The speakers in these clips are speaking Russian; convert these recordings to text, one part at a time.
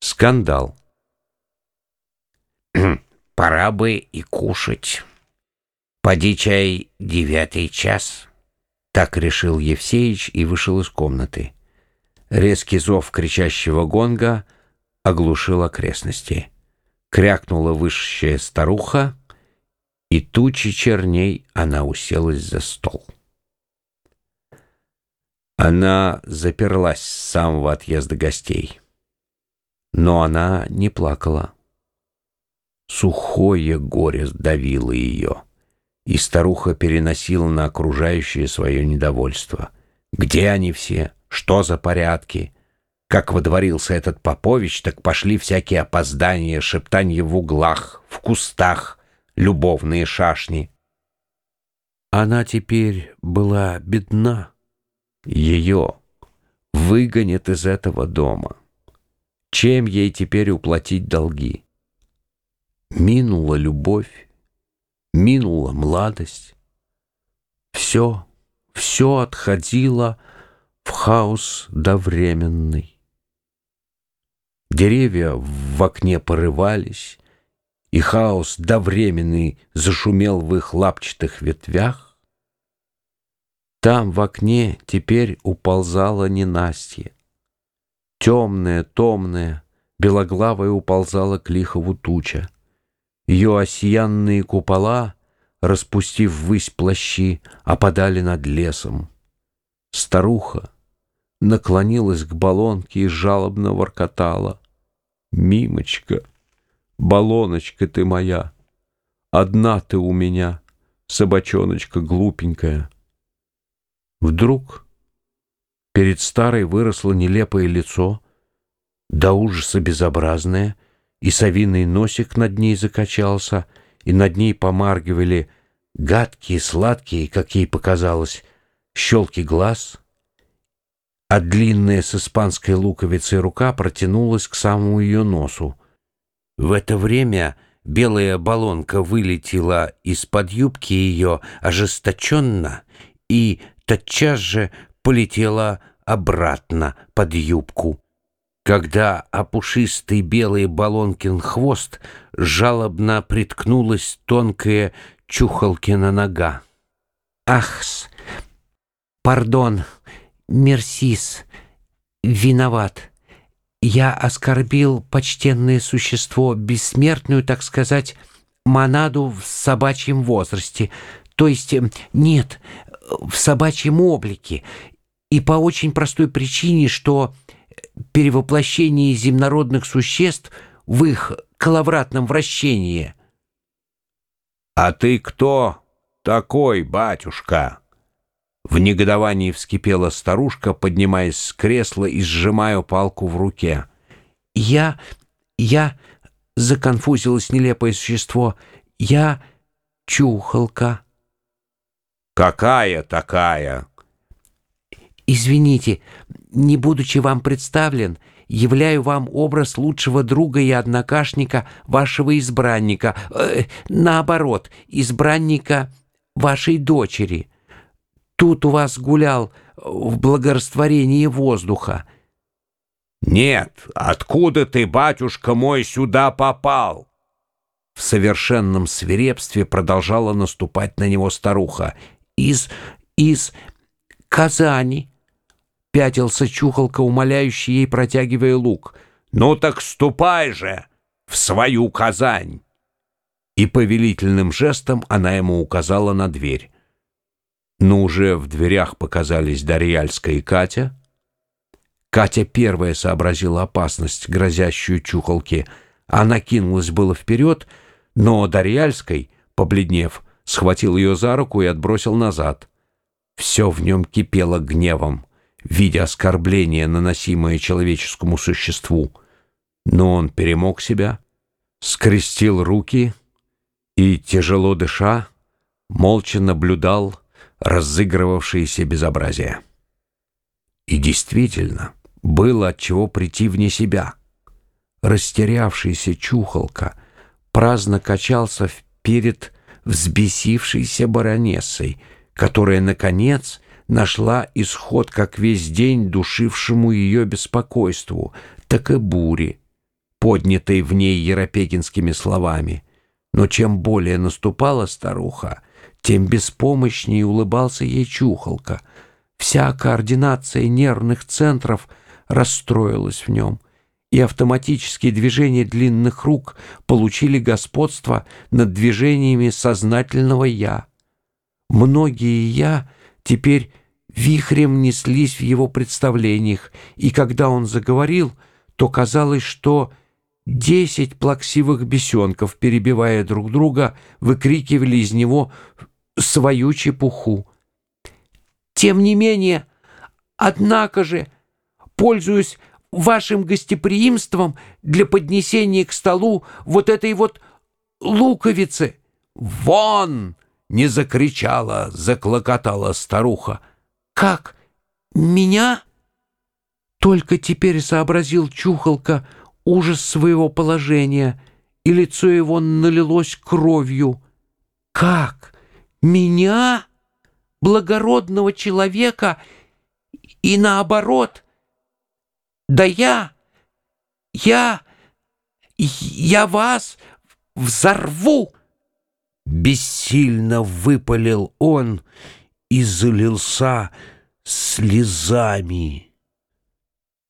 Скандал. Пора бы и кушать. Поди чай девятый час. Так решил Евсеич и вышел из комнаты. Резкий зов кричащего гонга оглушил окрестности. Крякнула высшая старуха, и тучи черней она уселась за стол. Она заперлась с самого отъезда гостей. Но она не плакала. Сухое горе сдавило ее, и старуха переносила на окружающее свое недовольство. Где они все? Что за порядки? Как водворился этот Попович, так пошли всякие опоздания, шептания в углах, в кустах, любовные шашни. Она теперь была бедна. Ее выгонят из этого дома. Чем ей теперь уплатить долги? Минула любовь, минула молодость. Все, все отходило в хаос довременный. Деревья в окне порывались, и хаос довременный зашумел в их лапчатых ветвях. Там в окне теперь уползала ненастье. Темная, томная, белоглавая уползала к лихову туча. Ее осиянные купола, распустив ввысь плащи, опадали над лесом. Старуха наклонилась к баллонке и жалобно воркотала. «Мимочка, баллоночка ты моя, одна ты у меня, собачоночка глупенькая». Вдруг Перед старой выросло нелепое лицо, до ужаса безобразное, и совиный носик над ней закачался, и над ней помаргивали гадкие, сладкие, как ей показалось, щелки глаз, а длинная с испанской луковицей рука протянулась к самому ее носу. В это время белая баллонка вылетела из-под юбки ее ожесточенно и тотчас же полетела обратно под юбку. Когда опушистый белый баллонкин хвост жалобно приткнулась тонкая чухалкина нога. «Ахс! Пардон! Мерсис! Виноват! Я оскорбил почтенное существо, бессмертную, так сказать, монаду в собачьем возрасте, то есть нет, в собачьем облике, и по очень простой причине, что перевоплощение земнородных существ в их коловратном вращении. «А ты кто такой, батюшка?» В негодовании вскипела старушка, поднимаясь с кресла и сжимая палку в руке. «Я... я...» — законфузилось нелепое существо. «Я чухалка». «Какая такая?» Извините, не будучи вам представлен, являю вам образ лучшего друга и однокашника вашего избранника, э, наоборот, избранника вашей дочери. Тут у вас гулял в благорастворении воздуха. Нет, откуда ты, батюшка мой, сюда попал? В совершенном свирепстве продолжала наступать на него старуха. Из... из Казани пятился чухолка, умоляющий ей, протягивая лук. «Ну так ступай же в свою Казань!» И повелительным жестом она ему указала на дверь. Но уже в дверях показались Дарьяльская и Катя. Катя первая сообразила опасность, грозящую чухолке. Она кинулась было вперед, но Дарьяльской, побледнев, схватил ее за руку и отбросил назад. Все в нем кипело гневом видя оскорбление, наносимое человеческому существу. Но он перемог себя, скрестил руки и, тяжело дыша, молча наблюдал разыгрывавшееся безобразие. И действительно, было от чего прийти вне себя. Растерявшийся чухолка праздно качался перед взбесившейся баронессой, которая, наконец, нашла исход как весь день душившему ее беспокойству, так и буре. поднятой в ней еропегинскими словами. Но чем более наступала старуха, тем беспомощнее улыбался ей чухолка. Вся координация нервных центров расстроилась в нем, и автоматические движения длинных рук получили господство над движениями сознательного «я». Многие «я» теперь вихрем неслись в его представлениях, и когда он заговорил, то казалось, что десять плаксивых бесенков, перебивая друг друга, выкрикивали из него свою чепуху. «Тем не менее, однако же, пользуясь вашим гостеприимством для поднесения к столу вот этой вот луковицы...» «Вон!» — не закричала, заклокотала старуха. «Как? Меня?» Только теперь сообразил Чухолка ужас своего положения, и лицо его налилось кровью. «Как? Меня? Благородного человека? И наоборот? Да я... Я... Я вас взорву!» Бессильно выпалил он и залился слезами.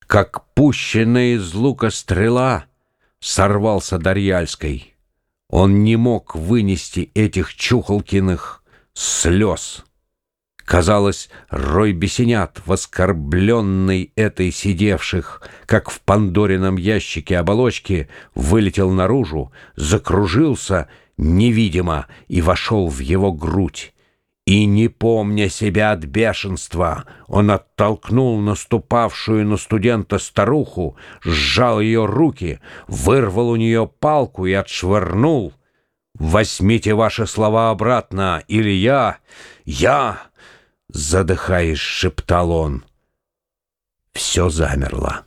Как пущенная из лука стрела сорвался Дарьяльской. Он не мог вынести этих чухолкиных слез. Казалось, рой бесенят, воскорбленный этой сидевших, как в пандорином ящике оболочки, вылетел наружу, закружился невидимо и вошел в его грудь. И, не помня себя от бешенства, он оттолкнул наступавшую на студента старуху, сжал ее руки, вырвал у нее палку и отшвырнул. «Возьмите ваши слова обратно, или я... я...» Задыхаясь, шептал он. Все замерло.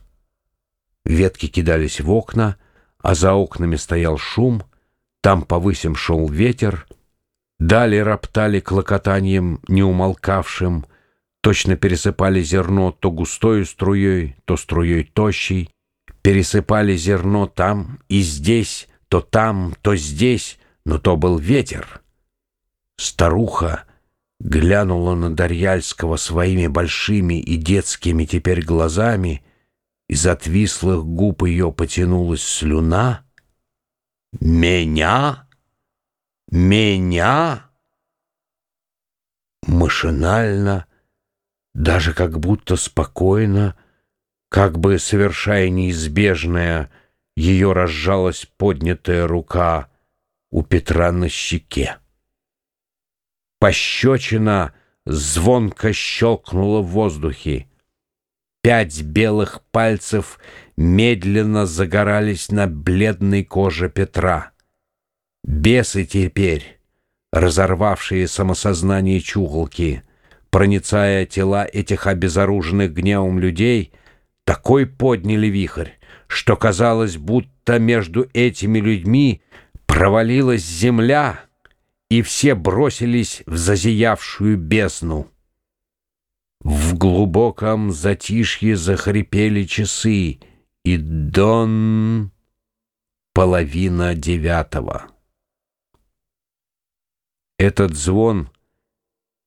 Ветки кидались в окна, а за окнами стоял шум, там повысим шел ветер — Далее роптали клокотанием неумолкавшим, точно пересыпали зерно то густой струей, то струей тощей, пересыпали зерно там и здесь, то там, то здесь, но то был ветер. Старуха глянула на Дарьяльского своими большими и детскими теперь глазами, из отвислых губ ее потянулась слюна. «Меня?» Меня? Машинально, даже как будто спокойно, как бы совершая неизбежное, ее разжалась поднятая рука у Петра на щеке. Пощечина звонко щелкнула в воздухе. Пять белых пальцев медленно загорались на бледной коже Петра. Бесы теперь, разорвавшие самосознание чухолки, проницая тела этих обезоруженных гневом людей, такой подняли вихрь, что казалось, будто между этими людьми провалилась земля, и все бросились в зазиявшую бездну. В глубоком затишье захрипели часы, и дон половина девятого. Этот звон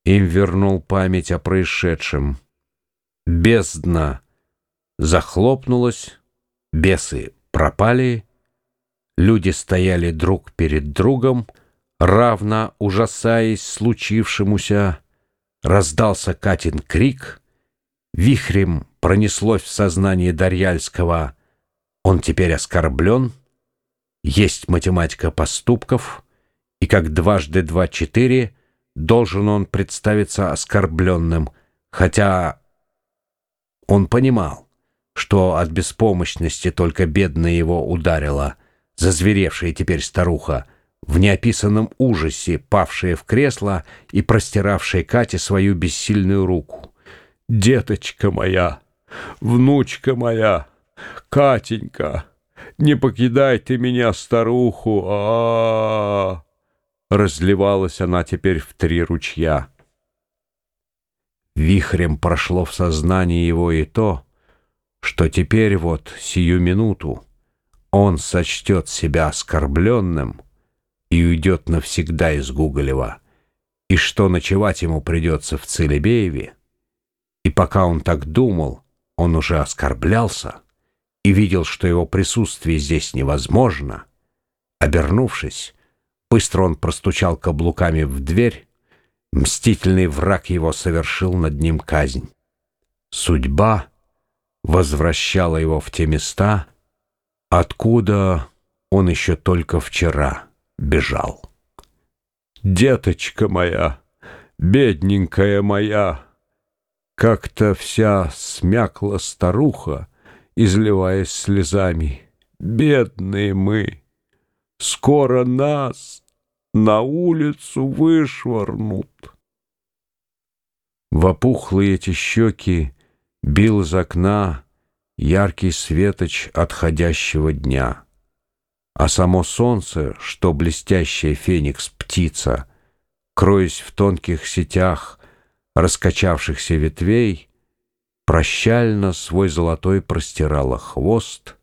им вернул память о происшедшем. Бездна захлопнулась, бесы пропали, люди стояли друг перед другом, равно ужасаясь случившемуся, раздался Катин крик, вихрем пронеслось в сознание Дарьяльского. «Он теперь оскорблен», есть математика поступков — и как дважды два четыре должен он представиться оскорбленным, хотя он понимал, что от беспомощности только бедная его ударила, зазверевшая теперь старуха, в неописанном ужасе павшая в кресло и простиравшая Кате свою бессильную руку. «Деточка моя, внучка моя, Катенька, не покидай ты меня, старуху, а, -а, -а, Разливалась она теперь в три ручья. Вихрем прошло в сознании его и то, что теперь вот, сию минуту, он сочтет себя оскорбленным и уйдет навсегда из Гуголева, и что ночевать ему придется в Целебееве, и пока он так думал, он уже оскорблялся и видел, что его присутствие здесь невозможно. Обернувшись, быстро он простучал каблуками в дверь, мстительный враг его совершил над ним казнь. Судьба возвращала его в те места, откуда он еще только вчера бежал. «Деточка моя, бедненькая моя!» Как-то вся смякла старуха, изливаясь слезами. «Бедные мы! Скоро нас на улицу вышвырнут!» В опухлые эти щеки бил из окна яркий светоч отходящего дня. А само солнце, что блестящая феникс-птица, кроясь в тонких сетях раскачавшихся ветвей, прощально свой золотой простирала хвост,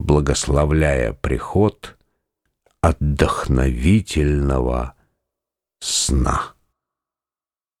благословляя приход отдохновительного сна.